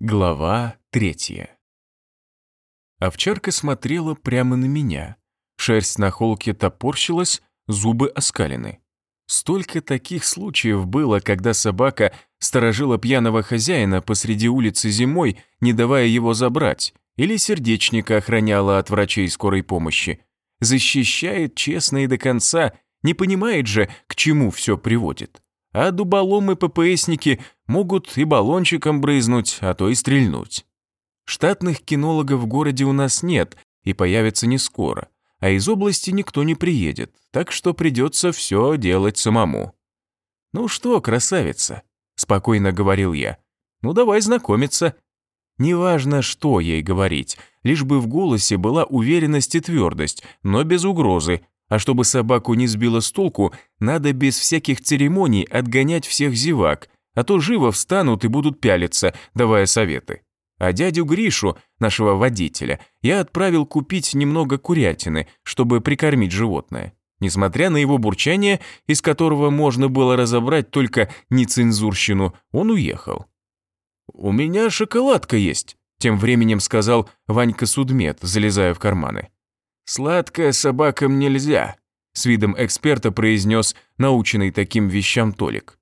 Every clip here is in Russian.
Глава третья. Овчарка смотрела прямо на меня. Шерсть на холке топорщилась, зубы оскалены. Столько таких случаев было, когда собака сторожила пьяного хозяина посреди улицы зимой, не давая его забрать, или сердечника охраняла от врачей скорой помощи. Защищает честно и до конца, не понимает же, к чему все приводит. А дуболомы-ППСники могут и баллончиком брызнуть, а то и стрельнуть. Штатных кинологов в городе у нас нет и появятся не скоро, а из области никто не приедет, так что придется все делать самому. «Ну что, красавица», — спокойно говорил я, — «ну давай знакомиться». Неважно, что ей говорить, лишь бы в голосе была уверенность и твердость, но без угрозы, а чтобы собаку не сбило с толку, надо без всяких церемоний отгонять всех зевак, а то живо встанут и будут пялиться, давая советы. А дядю Гришу, нашего водителя, я отправил купить немного курятины, чтобы прикормить животное. Несмотря на его бурчание, из которого можно было разобрать только нецензурщину, он уехал. «У меня шоколадка есть», — тем временем сказал Ванька Судмед, залезая в карманы. «Сладкое собакам нельзя», — с видом эксперта произнес наученный таким вещам Толик.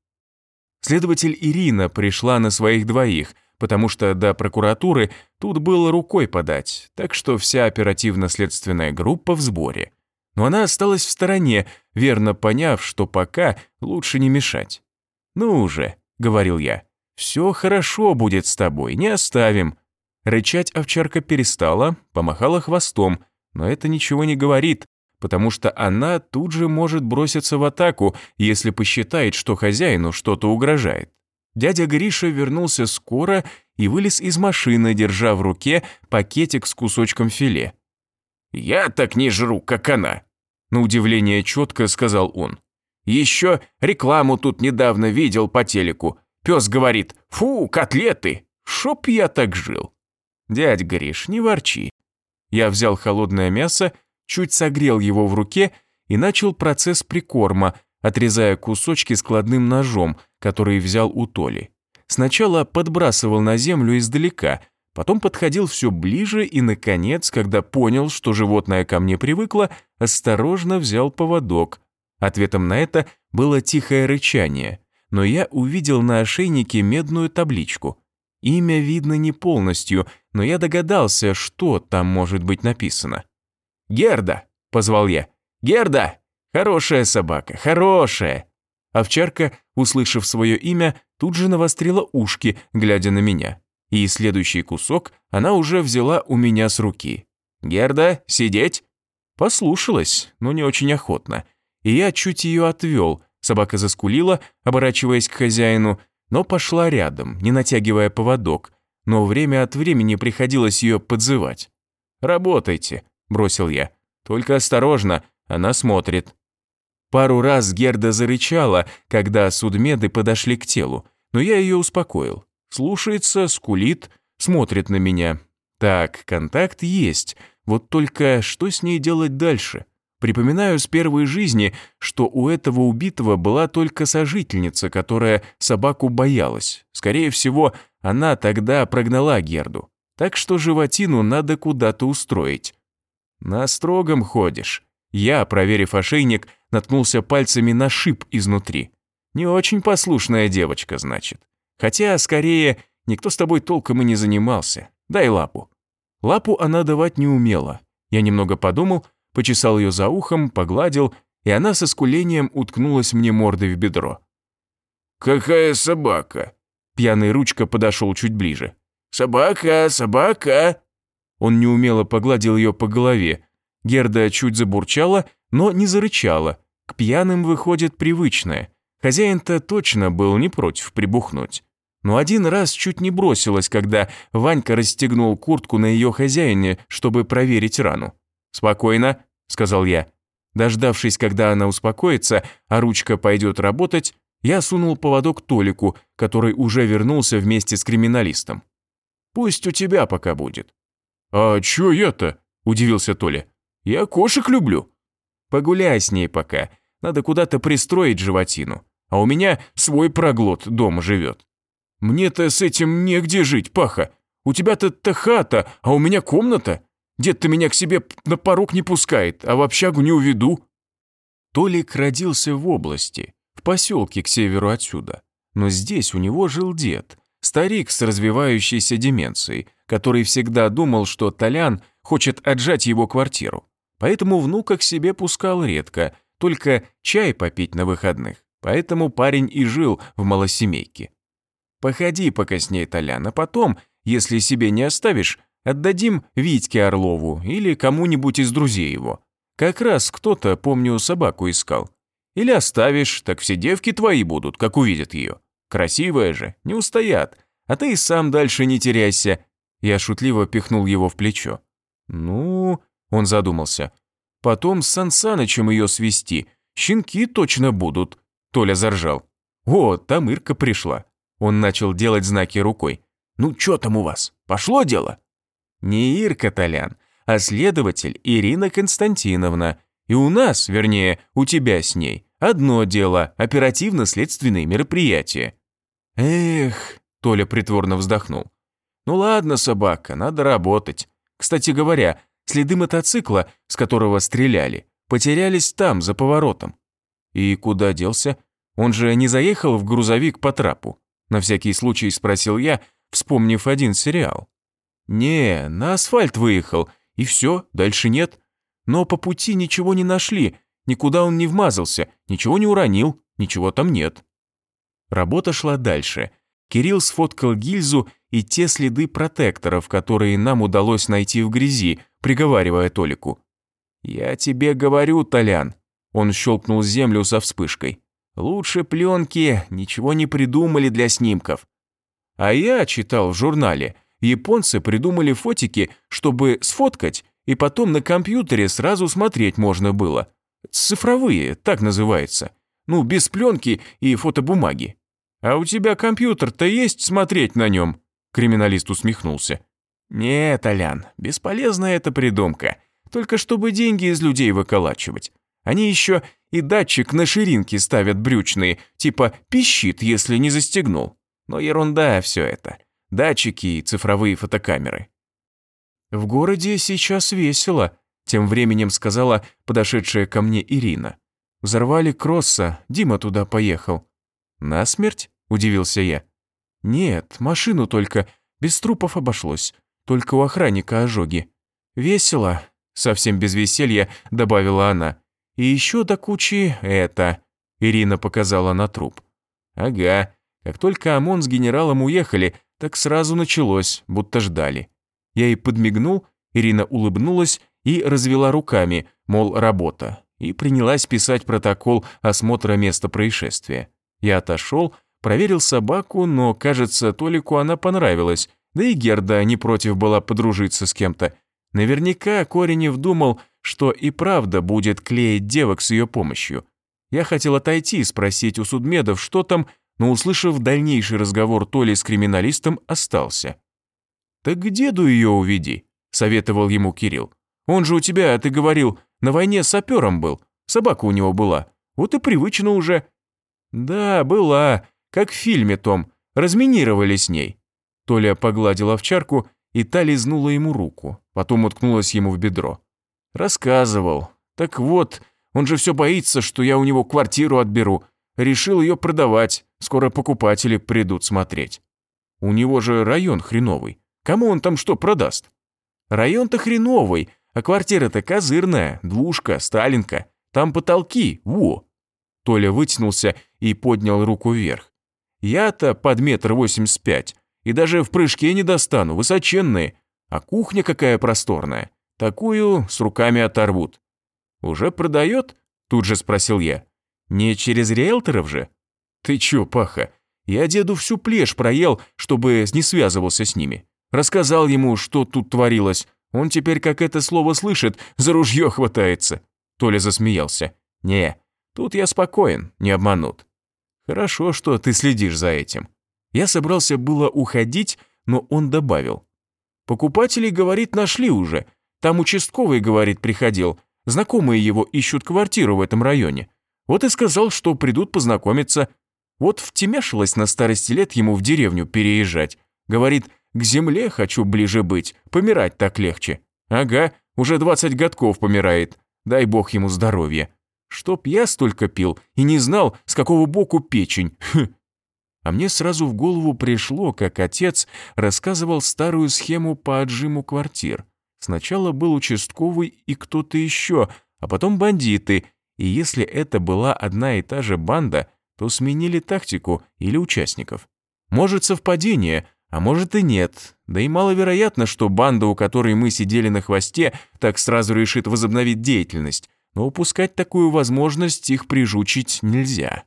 Следователь Ирина пришла на своих двоих, потому что до прокуратуры тут было рукой подать, так что вся оперативно-следственная группа в сборе. Но она осталась в стороне, верно поняв, что пока лучше не мешать. «Ну уже», — говорил я, — «все хорошо будет с тобой, не оставим». Рычать овчарка перестала, помахала хвостом, но это ничего не говорит, потому что она тут же может броситься в атаку, если посчитает, что хозяину что-то угрожает. Дядя Гриша вернулся скоро и вылез из машины, держа в руке пакетик с кусочком филе. «Я так не жру, как она», — на удивление четко сказал он. «Еще рекламу тут недавно видел по телеку. Пес говорит, фу, котлеты, шоп я так жил». «Дядь Гриш, не ворчи. Я взял холодное мясо, чуть согрел его в руке и начал процесс прикорма, отрезая кусочки складным ножом, который взял у Толи. Сначала подбрасывал на землю издалека, потом подходил все ближе и, наконец, когда понял, что животное ко мне привыкло, осторожно взял поводок. Ответом на это было тихое рычание, но я увидел на ошейнике медную табличку. Имя видно не полностью, но я догадался, что там может быть написано. «Герда!» – позвал я. «Герда! Хорошая собака, хорошая!» Овчарка, услышав свое имя, тут же навострила ушки, глядя на меня. И следующий кусок она уже взяла у меня с руки. «Герда, сидеть?» Послушалась, но не очень охотно. И я чуть ее отвел. Собака заскулила, оборачиваясь к хозяину, но пошла рядом, не натягивая поводок, но время от времени приходилось ее подзывать. «Работайте», – бросил я. «Только осторожно, она смотрит». Пару раз Герда зарычала, когда судмеды подошли к телу, но я ее успокоил. Слушается, скулит, смотрит на меня. Так, контакт есть, вот только что с ней делать дальше? Припоминаю с первой жизни, что у этого убитого была только сожительница, которая собаку боялась. Скорее всего, она тогда прогнала Герду. Так что животину надо куда-то устроить. На строгом ходишь. Я, проверив ошейник, наткнулся пальцами на шип изнутри. Не очень послушная девочка, значит. Хотя, скорее, никто с тобой толком и не занимался. Дай лапу. Лапу она давать не умела. Я немного подумал, почесал ее за ухом, погладил, и она со скулением уткнулась мне мордой в бедро. «Какая собака?» Пьяный ручка подошел чуть ближе. «Собака, собака!» Он неумело погладил ее по голове. Герда чуть забурчала, но не зарычала. К пьяным выходит привычное. Хозяин-то точно был не против прибухнуть. Но один раз чуть не бросилась, когда Ванька расстегнул куртку на ее хозяине, чтобы проверить рану. «Спокойно», — сказал я. Дождавшись, когда она успокоится, а ручка пойдет работать, я сунул поводок Толику, который уже вернулся вместе с криминалистом. «Пусть у тебя пока будет». «А чё я-то?» – удивился Толя. «Я кошек люблю». «Погуляй с ней пока. Надо куда-то пристроить животину. А у меня свой проглот дома живет». Мне-то с этим негде жить, Паха. У тебя-то хата, а у меня комната. Дед-то меня к себе на порог не пускает, а в общагу не уведу». Толик родился в области, в поселке к северу отсюда. Но здесь у него жил дед, старик с развивающейся деменцией, который всегда думал, что Толян хочет отжать его квартиру. Поэтому внука к себе пускал редко, только чай попить на выходных. Поэтому парень и жил в малосемейке. Походи пока с ней, Толян, а потом, если себе не оставишь, отдадим Витьке Орлову или кому-нибудь из друзей его. Как раз кто-то, помню, собаку искал. Или оставишь, так все девки твои будут, как увидят ее. Красивая же, не устоят. А ты и сам дальше не теряйся. Я шутливо пихнул его в плечо. Ну, он задумался. Потом с Сансанычем ее свести. Щенки точно будут. Толя заржал. О, там Ирка пришла. Он начал делать знаки рукой. Ну, что там у вас? Пошло дело? Не Ирка, Толян, а следователь Ирина Константиновна. И у нас, вернее, у тебя с ней, одно дело – оперативно-следственные мероприятия». «Эх», – Толя притворно вздохнул. «Ну ладно, собака, надо работать. Кстати говоря, следы мотоцикла, с которого стреляли, потерялись там, за поворотом. И куда делся? Он же не заехал в грузовик по трапу?» На всякий случай спросил я, вспомнив один сериал. «Не, на асфальт выехал, и все, дальше нет. Но по пути ничего не нашли, никуда он не вмазался, ничего не уронил, ничего там нет. Работа шла дальше. Кирилл сфоткал гильзу и те следы протекторов, которые нам удалось найти в грязи, приговаривая Толику. «Я тебе говорю, Толян», — он щелкнул землю со вспышкой. «Лучше пленки ничего не придумали для снимков». А я читал в журнале — японцы придумали фотики, чтобы сфоткать, и потом на компьютере сразу смотреть можно было. Цифровые, так называется. Ну, без пленки и фотобумаги. А у тебя компьютер-то есть смотреть на нем? Криминалист усмехнулся. Нет, Толян, бесполезная эта придумка. Только чтобы деньги из людей выколачивать. Они еще и датчик на ширинке ставят брючные, типа пищит, если не застегнул. Но ерунда все это датчики и цифровые фотокамеры. «В городе сейчас весело», – тем временем сказала подошедшая ко мне Ирина. «Взорвали Кросса, Дима туда поехал». «Насмерть?» – удивился я. «Нет, машину только, без трупов обошлось, только у охранника ожоги. Весело», – совсем без веселья добавила она. «И еще до кучи это», – Ирина показала на труп. «Ага, как только ОМОН с генералом уехали, так сразу началось, будто ждали. Я ей подмигнул, Ирина улыбнулась и развела руками, мол, работа, и принялась писать протокол осмотра места происшествия. Я отошел, проверил собаку, но, кажется, Толику она понравилась, да и Герда не против была подружиться с кем-то. Наверняка Коренев думал, что и правда будет клеить девок с ее помощью. Я хотел отойти и спросить у судмедов, что там, но, услышав дальнейший разговор Толи с криминалистом, остался. «Так к деду ее уведи», — советовал ему Кирилл. «Он же у тебя, ты говорил, на войне сапером был, собака у него была, вот и привычно уже». «Да, была, как в фильме том, разминировали с ней». Толя погладил овчарку, и та лизнула ему руку, потом уткнулась ему в бедро. «Рассказывал. Так вот, он же все боится, что я у него квартиру отберу, Решил ее продавать, скоро покупатели придут смотреть. У него же район хреновый. Кому он там что продаст? Район-то хреновый, а квартира-то козырная, двушка, сталинка. Там потолки, во. Толя вытянулся и поднял руку вверх. Я-то под метр восемьдесят пять, и даже в прыжке не достану, высоченные. А кухня какая просторная. Такую с руками оторвут. «Уже продает?» – тут же спросил я. Не через риэлторов же? Ты чё, Паха? Я деду всю плешь проел, чтобы не связывался с ними. Рассказал ему, что тут творилось. Он теперь, как это слово слышит, за ружье хватается. Толя засмеялся. Не, тут я спокоен, не обманут. Хорошо, что ты следишь за этим. Я собрался было уходить, но он добавил. Покупателей, говорит, нашли уже. Там участковый, говорит, приходил. Знакомые его ищут квартиру в этом районе. Вот и сказал, что придут познакомиться. Вот втемяшилась на старости лет ему в деревню переезжать. Говорит, к земле хочу ближе быть, помирать так легче. Ага, уже 20 годков помирает. Дай бог ему здоровья. Чтоб я столько пил и не знал, с какого боку печень. Хм. А мне сразу в голову пришло, как отец рассказывал старую схему по отжиму квартир. Сначала был участковый и кто-то еще, а потом бандиты, и если это была одна и та же банда, то сменили тактику или участников. Может совпадение, а может и нет. Да и маловероятно, что банда, у которой мы сидели на хвосте, так сразу решит возобновить деятельность. Но упускать такую возможность их прижучить нельзя.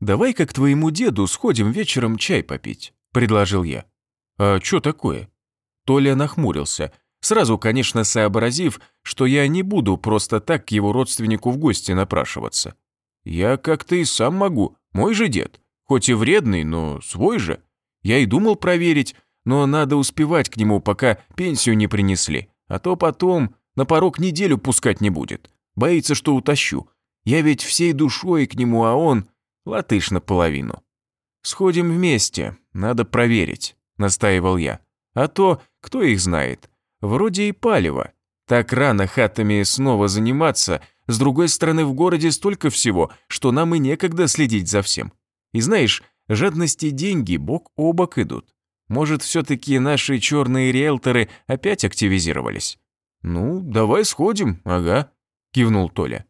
«Давай-ка к твоему деду сходим вечером чай попить», — предложил я. «А что такое?» Толя нахмурился, сразу, конечно, сообразив, что я не буду просто так к его родственнику в гости напрашиваться. «Я как-то и сам могу, мой же дед, хоть и вредный, но свой же». Я и думал проверить, но надо успевать к нему, пока пенсию не принесли, а то потом на порог неделю пускать не будет. Боится, что утащу. Я ведь всей душой к нему, а он латыш наполовину. «Сходим вместе, надо проверить», — настаивал я. «А то, кто их знает? Вроде и палево. Так рано хатами снова заниматься, с другой стороны в городе столько всего, что нам и некогда следить за всем. И знаешь, Жадность и деньги бок о бок идут. Может, все-таки наши черные риэлторы опять активизировались? Ну, давай сходим, ага, кивнул Толя.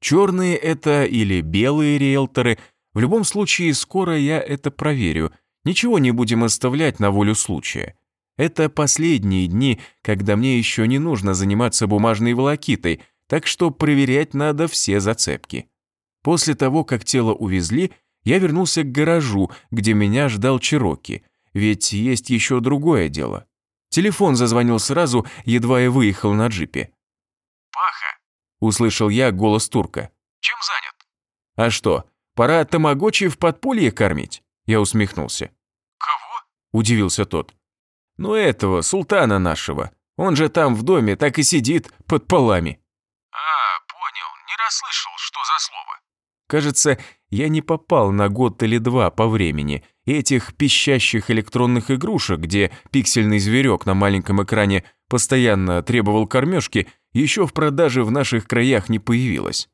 Черные это или белые риэлторы, в любом случае скоро я это проверю. Ничего не будем оставлять на волю случая. Это последние дни, когда мне еще не нужно заниматься бумажной волокитой, так что проверять надо все зацепки. После того, как тело увезли, я вернулся к гаражу, где меня ждал Чироки, ведь есть еще другое дело. Телефон зазвонил сразу, едва я выехал на джипе. «Паха!» – услышал я голос турка. «Чем занят?» «А что, пора тамагочи в подполье кормить?» Я усмехнулся. «Кого?» – удивился тот. «Ну этого, султана нашего. Он же там в доме так и сидит под полами». «А, понял, не расслышал, что за слово». Кажется, я не попал на год или два по времени. Этих пищащих электронных игрушек, где пиксельный зверек на маленьком экране постоянно требовал кормежки, еще в продаже в наших краях не появилось.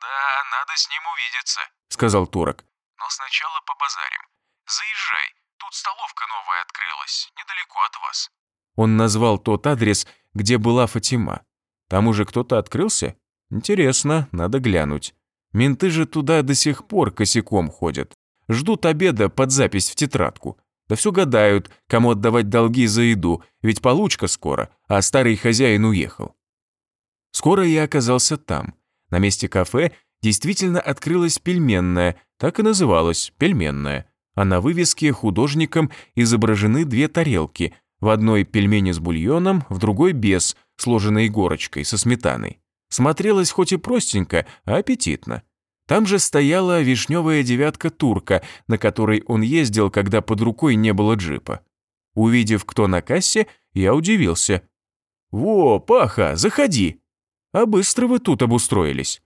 «Да, надо с ним увидеться», — сказал турок. «Но сначала побазарим. Заезжай, тут столовка новая открылась, недалеко от вас». Он назвал тот адрес, где была Фатима. Там уже кто-то открылся? Интересно, надо глянуть. Менты же туда до сих пор косяком ходят. Ждут обеда под запись в тетрадку. Да все гадают, кому отдавать долги за еду, ведь получка скоро, а старый хозяин уехал. Скоро я оказался там. На месте кафе действительно открылась пельменная, так и называлась, пельменная. А на вывеске художником изображены две тарелки, в одной пельмени с бульоном, в другой без, сложенной горочкой, со сметаной. Смотрелось хоть и простенько, а аппетитно. Там же стояла вишневая девятка турка, на которой он ездил, когда под рукой не было джипа. Увидев, кто на кассе, я удивился. «Во, Паха, заходи!» «А быстро вы тут обустроились?»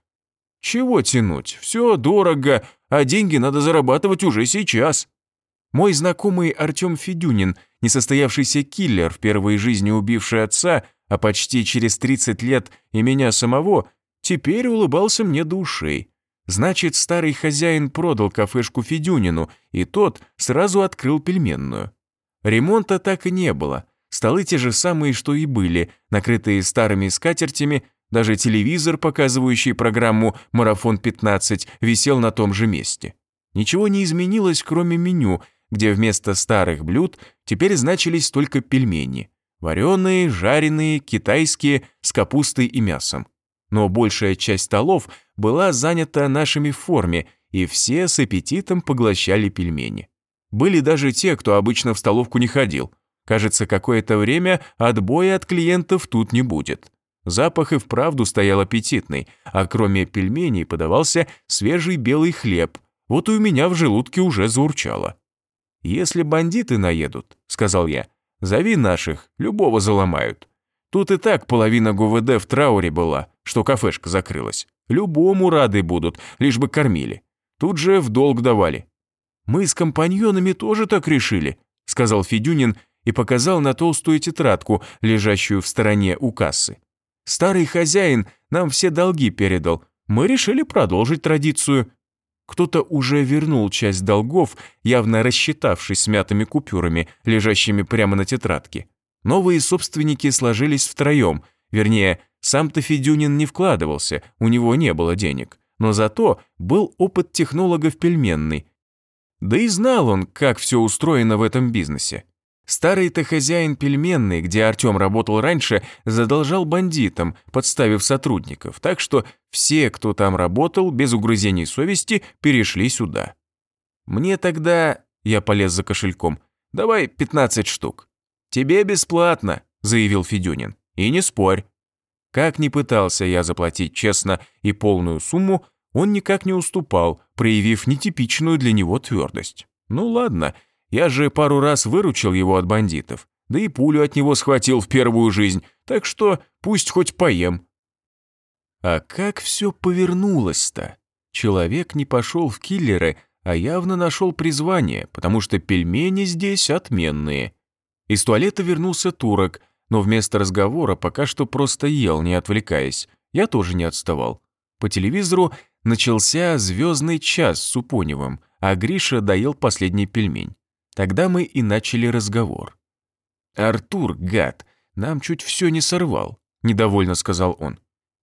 «Чего тянуть? Все дорого, а деньги надо зарабатывать уже сейчас». Мой знакомый Артем Федюнин, несостоявшийся киллер, в первой жизни убивший отца, а почти через 30 лет и меня самого, теперь улыбался мне до. Значит, старый хозяин продал кафешку Федюнину, и тот сразу открыл пельменную. Ремонта так и не было. Столы те же самые, что и были, накрытые старыми скатертями, даже телевизор, показывающий программу «Марафон-15», висел на том же месте. Ничего не изменилось, кроме меню, где вместо старых блюд теперь значились только пельмени. Вареные, жареные, китайские, с капустой и мясом. Но большая часть столов была занята нашими в форме, и все с аппетитом поглощали пельмени. Были даже те, кто обычно в столовку не ходил. Кажется, какое-то время отбоя от клиентов тут не будет. Запах и вправду стоял аппетитный, а кроме пельменей подавался свежий белый хлеб. Вот и у меня в желудке уже заурчало. «Если бандиты наедут», — сказал я, Зови наших, любого заломают. Тут и так половина ГУВД в трауре была, что кафешка закрылась. Любому рады будут, лишь бы кормили. тут же в долг давали. Мы с компаньонами тоже так решили, сказал Федюнин и показал на толстую тетрадку, лежащую в стороне у кассы. Старый хозяин нам все долги передал. Мы решили продолжить традицию. Кто-то уже вернул часть долгов, явно рассчитавшись с мятыми купюрами, лежащими прямо на тетрадке. Новые собственники сложились втроем, вернее, сам-то Федюнин не вкладывался, у него не было денег. Но зато был опыт технолога в. Да и знал он, как все устроено в этом бизнесе. Старый-то хозяин пельменной, где Артем работал раньше, задолжал бандитам, подставив сотрудников, так что все, кто там работал, без угрызений совести, перешли сюда. Мне тогда, я полез за кошельком, давай 15 штук. Тебе бесплатно, заявил Федюнин, и не спорь. Как ни пытался я заплатить честно и полную сумму, он никак не уступал, проявив нетипичную для него твердость. Ну ладно, я же пару раз выручил его от бандитов, да и пулю от него схватил в первую жизнь, так что пусть хоть поем. А как все повернулось-то? Человек не пошел в киллеры, а явно нашел призвание, потому что пельмени здесь отменные. Из туалета вернулся турок, но вместо разговора пока что просто ел, не отвлекаясь. Я тоже не отставал. По телевизору начался «Звездный час» с Супоневым, а Гриша доел последний пельмень. Тогда мы и начали разговор. «Артур, гад, нам чуть все не сорвал», – недовольно сказал он.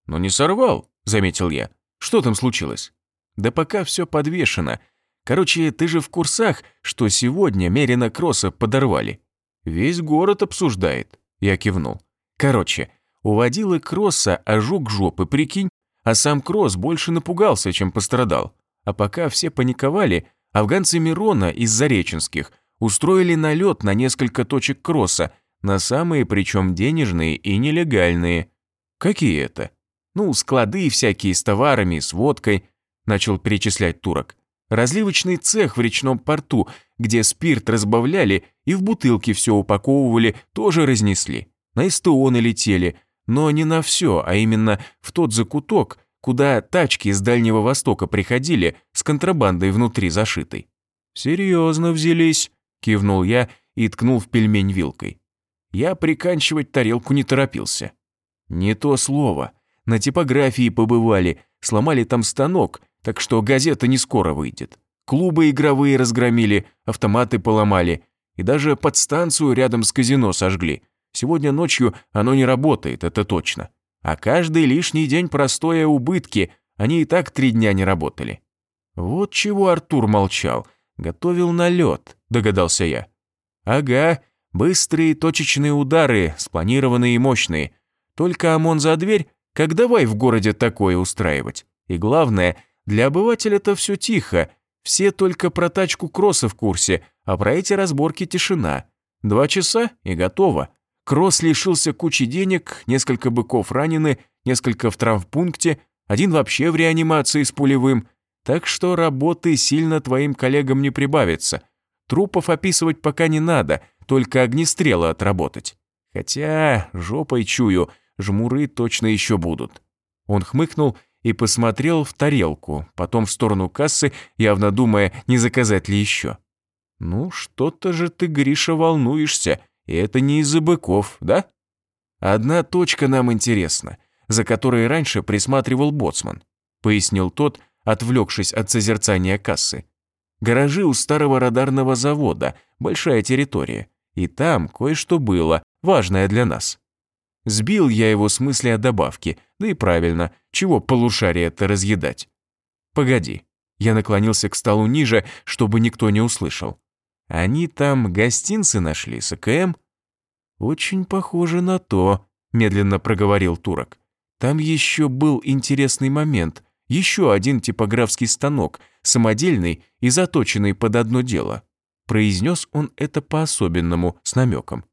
«Но не сорвал», – заметил я. «Что там случилось?» «Да пока все подвешено. Короче, ты же в курсах, что сегодня Мерина Кросса подорвали?» «Весь город обсуждает», – я кивнул. «Короче, у водилы Кросса ожог жопы, прикинь, а сам Кросс больше напугался, чем пострадал. А пока все паниковали, афганцы Мирона из Зареченских устроили налет на несколько точек Кросса, на самые причем денежные и нелегальные. Какие это? Ну, склады всякие с товарами, с водкой, начал перечислять турок. Разливочный цех в речном порту, где спирт разбавляли и в бутылки все упаковывали, тоже разнесли. На СТО налетели, но не на все, а именно в тот закуток, куда тачки из Дальнего Востока приходили с контрабандой внутри зашитой. «Серьезно взялись», – кивнул я и ткнул в пельмень вилкой. Я приканчивать тарелку не торопился. Не то слово. На типографии побывали, сломали там станок, так что газета не скоро выйдет. Клубы игровые разгромили, автоматы поломали, и даже подстанцию рядом с казино сожгли – Сегодня ночью оно не работает, это точно. А каждый лишний день простоя убытки, они и так три дня не работали. Вот чего Артур молчал. Готовил налет, догадался я. Ага, быстрые точечные удары, спланированные и мощные. Только ОМОН за дверь, как давай в городе такое устраивать. И главное, для обывателя-то все тихо, все только про тачку кросса в курсе, а про эти разборки тишина. Два часа и готово. Кросс лишился кучи денег, несколько быков ранены, несколько в травмпункте, один вообще в реанимации с пулевым. Так что работы сильно твоим коллегам не прибавится. Трупов описывать пока не надо, только огнестрелы отработать. Хотя, жопой чую, жмуры точно еще будут. Он хмыкнул и посмотрел в тарелку, потом в сторону кассы, явно думая, не заказать ли еще. «Ну, что-то же ты, Гриша, волнуешься», и это не из-за быков, да? Одна точка нам интересна, за которой раньше присматривал боцман, пояснил тот, отвлекшись от созерцания кассы. Гаражи у старого радарного завода, большая территория, и там кое-что было, важное для нас. Сбил я его с мысли о добавке, да и правильно, чего полушарие-то разъедать. Погоди, я наклонился к столу ниже, чтобы никто не услышал. Они там гостинцы нашли с АКМ?» «Очень похоже на то», — медленно проговорил турок. «Там еще был интересный момент. Еще один типографский станок, самодельный и заточенный под одно дело». Произнес он это по-особенному, с намеком.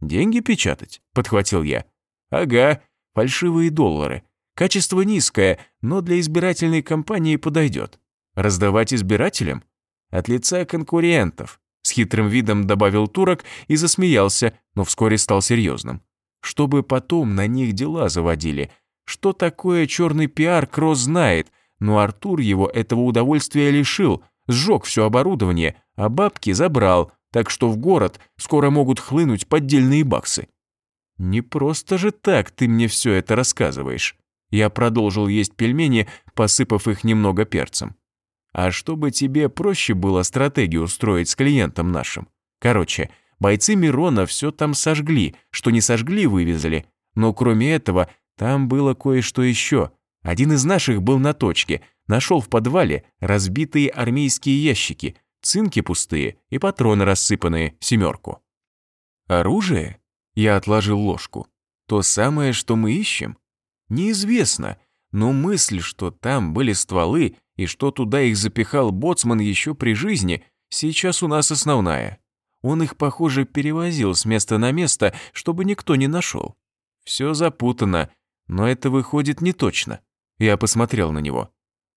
«Деньги печатать?» — подхватил я. «Ага, фальшивые доллары. Качество низкое, но для избирательной кампании подойдет. Раздавать избирателям? От лица конкурентов. С хитрым видом добавил турок и засмеялся, но вскоре стал серьезным. Чтобы потом на них дела заводили. Что такое черный пиар, Кросс знает, но Артур его этого удовольствия лишил, сжег все оборудование, а бабки забрал, так что в город скоро могут хлынуть поддельные баксы. Не просто же так ты мне все это рассказываешь. Я продолжил есть пельмени, посыпав их немного перцем. А чтобы тебе проще было стратегию устроить с клиентом нашим. Короче, бойцы Мирона все там сожгли, что не сожгли, вывезли. Но кроме этого, там было кое-что еще. Один из наших был на точке, нашел в подвале разбитые армейские ящики, цинки пустые и патроны рассыпанные, семерку. Оружие? Я отложил ложку. То самое, что мы ищем? Неизвестно, но мысль, что там были стволы и что туда их запихал боцман еще при жизни, сейчас у нас основная. Он их, похоже, перевозил с места на место, чтобы никто не нашел. Все запутано, но это выходит не точно. Я посмотрел на него.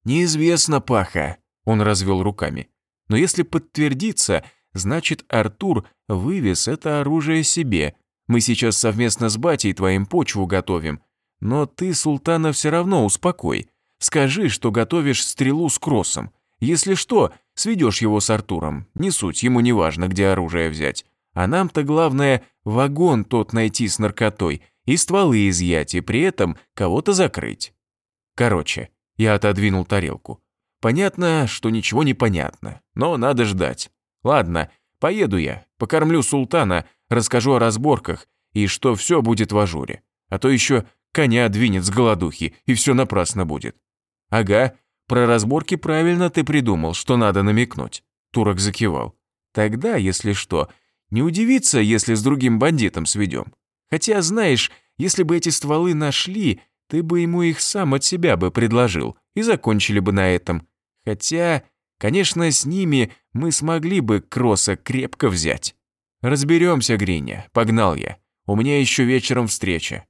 «Неизвестно, Паха», — он развел руками. «Но если подтвердится, значит, Артур вывез это оружие себе. Мы сейчас совместно с батей твоим почву готовим. Но ты султана все равно успокой. Скажи, что готовишь стрелу с кроссом. Если что, сведешь его с Артуром. Не суть, ему не важно, где оружие взять. А нам-то главное вагон тот найти с наркотой и стволы изъять, и при этом кого-то закрыть. Короче, я отодвинул тарелку. Понятно, что ничего не понятно, но надо ждать. Ладно, поеду я, покормлю султана, расскажу о разборках и что все будет в ажуре. А то еще коня двинет с голодухи, и все напрасно будет. Ага, про разборки правильно ты придумал, что надо намекнуть. Турок закивал. Тогда, если что, не удивиться, если с другим бандитом сведем. Хотя, знаешь, если бы эти стволы нашли, ты бы ему их сам от себя бы предложил, и закончили бы на этом. Хотя, конечно, с ними мы смогли бы кросса крепко взять. Разберемся, Гриня, погнал я. У меня еще вечером встреча.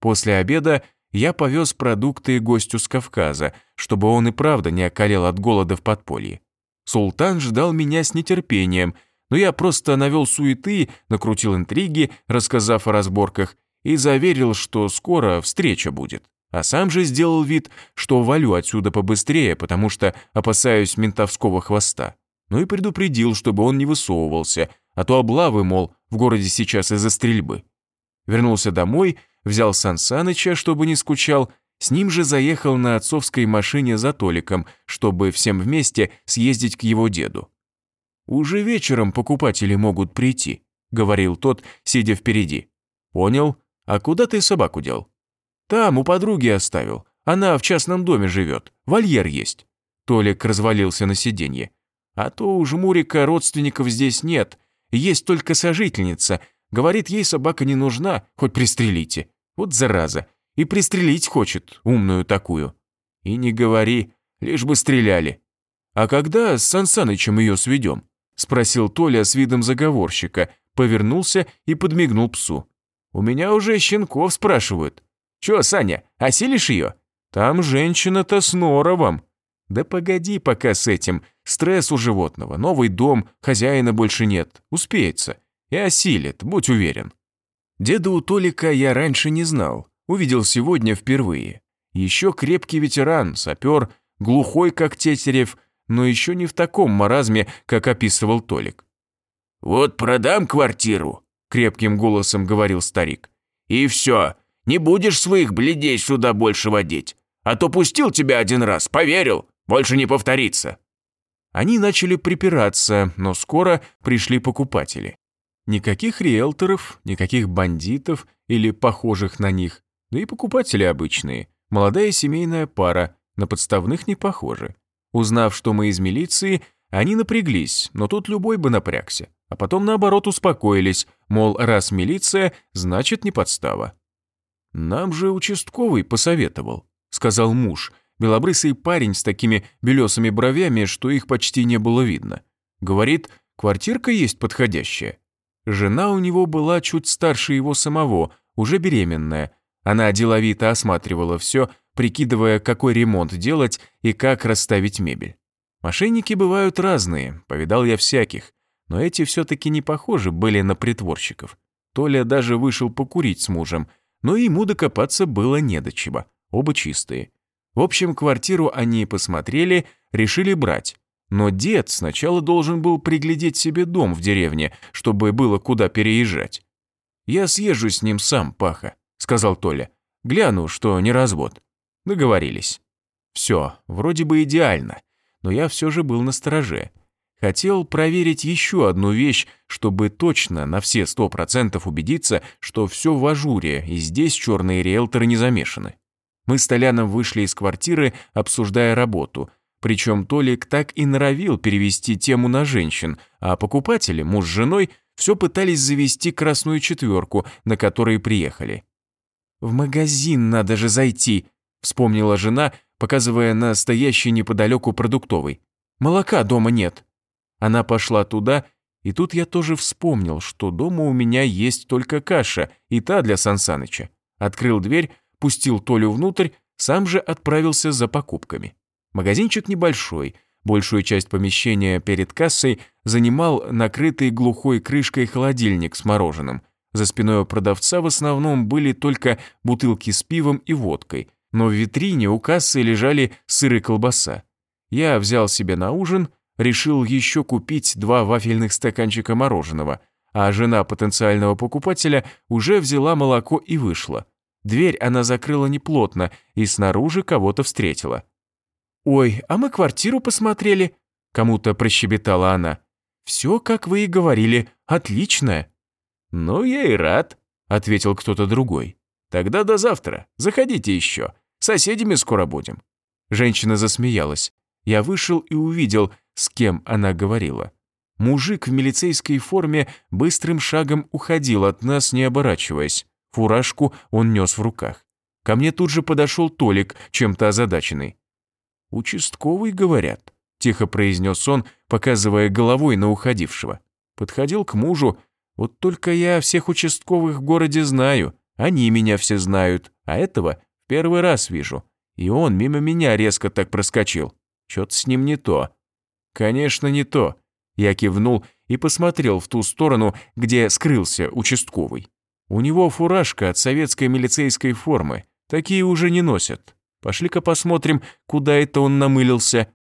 После обеда я повез продукты гостю с Кавказа, чтобы он и правда не околел от голода в подполье. Султан ждал меня с нетерпением – но я просто навел суеты, накрутил интриги, рассказав о разборках, и заверил, что скоро встреча будет. А сам же сделал вид, что валю отсюда побыстрее, потому что опасаюсь ментовского хвоста. Ну и предупредил, чтобы он не высовывался, а то облавы, мол, в городе сейчас из-за стрельбы. Вернулся домой, взял Сан Саныча, чтобы не скучал, с ним же заехал на отцовской машине за Толиком, чтобы всем вместе съездить к его деду. «Уже вечером покупатели могут прийти», — говорил тот, сидя впереди. «Понял. А куда ты собаку дел?» «Там, у подруги оставил. Она в частном доме живет. Вольер есть». Толик развалился на сиденье. «А то у жмурика родственников здесь нет. Есть только сожительница. Говорит, ей собака не нужна, хоть пристрелите. Вот зараза. И пристрелить хочет, умную такую. И не говори, лишь бы стреляли. А когда с Сансанычем ее сведем?» Спросил Толя с видом заговорщика, повернулся и подмигнул псу. «У меня уже щенков спрашивают. Чё, Саня, осилишь ее? Там женщина-то с норовом». «Да погоди пока с этим. Стресс у животного, новый дом, хозяина больше нет. Успеется. И осилит, будь уверен». Деда у Толика я раньше не знал. Увидел сегодня впервые. Еще крепкий ветеран, сапер, глухой, как тетерев, но еще не в таком маразме, как описывал Толик. «Вот продам квартиру», — крепким голосом говорил старик. «И все, не будешь своих бледей сюда больше водить. А то пустил тебя один раз, поверил, больше не повторится». Они начали припираться, но скоро пришли покупатели. Никаких риэлторов, никаких бандитов или похожих на них, да и покупатели обычные. Молодая семейная пара, на подставных не похожи. Узнав, что мы из милиции, они напряглись, но тут любой бы напрягся. А потом, наоборот, успокоились, мол, раз милиция, значит не подстава. «Нам же участковый посоветовал», — сказал муж, белобрысый парень с такими белесыми бровями, что их почти не было видно. Говорит, квартирка есть подходящая. Жена у него была чуть старше его самого, уже беременная. Она деловито осматривала все, прикидывая, какой ремонт делать и как расставить мебель. Мошенники бывают разные, повидал я всяких, но эти все-таки не похожи были на притворщиков. Толя даже вышел покурить с мужем, но ему докопаться было не до чего, оба чистые. В общем, квартиру они посмотрели, решили брать. Но дед сначала должен был приглядеть себе дом в деревне, чтобы было куда переезжать. «Я съезжу с ним сам, Паха», — сказал Толя. «Гляну, что не развод». Договорились. Все, вроде бы идеально, но я все же был на стороже. Хотел проверить еще одну вещь, чтобы точно на все сто процентов убедиться, что все в ажуре, и здесь черные риэлторы не замешаны. Мы с Толяном вышли из квартиры, обсуждая работу — причем Толик так и норовил перевести тему на женщин, а покупатели, муж с женой, все пытались завести красную четверку, на которой приехали. «В магазин надо же зайти», — вспомнила жена, показывая на стоящий неподалеку продуктовый. «Молока дома нет». Она пошла туда, и тут я тоже вспомнил, что дома у меня есть только каша, и та для Сансаныча. Открыл дверь, пустил Толю внутрь, сам же отправился за покупками. Магазинчик небольшой, большую часть помещения перед кассой занимал накрытый глухой крышкой холодильник с мороженым. За спиной у продавца в основном были только бутылки с пивом и водкой, но в витрине у кассы лежали сыр и колбаса. Я взял себе на ужин, решил еще купить два вафельных стаканчика мороженого, а жена потенциального покупателя уже взяла молоко и вышла. Дверь она закрыла неплотно и снаружи кого-то встретила. «Ой, а мы квартиру посмотрели», — кому-то прощебетала она. «Все, как вы и говорили, отличная». «Ну, я и рад», — ответил кто-то другой. «Тогда до завтра. Заходите еще. Соседями скоро будем». Женщина засмеялась. Я вышел и увидел, с кем она говорила. Мужик в милицейской форме быстрым шагом уходил от нас, не оборачиваясь. Фуражку он нес в руках. Ко мне тут же подошел Толик, чем-то озадаченный. «Участковый, говорят», — тихо произнес он, показывая головой на уходившего. Подходил к мужу. «Вот только я всех участковых в городе знаю. Они меня все знают, а этого первый раз вижу. И он мимо меня резко так проскочил. Что-то с ним не то». «Конечно, не то». Я кивнул и посмотрел в ту сторону, где скрылся участковый. У него фуражка от советской милицейской формы. Такие уже не носят. Пошли-ка посмотрим, куда это он намылился.